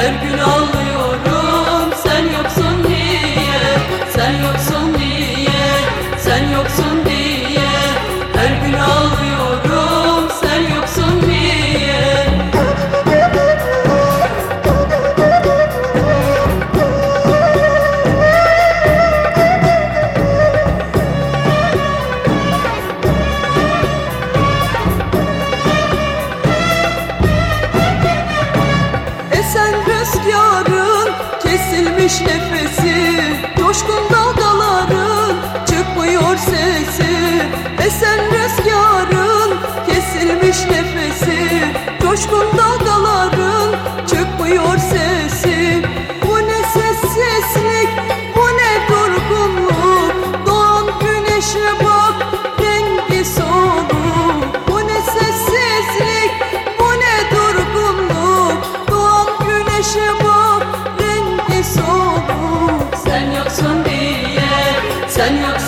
Her gün ağlıyorum. Sen yoksun diye. Sen yoksun kesilmiş nefesi Coşkun dalgaların çıkmıyor sesi. Esen rüzgarın Senhor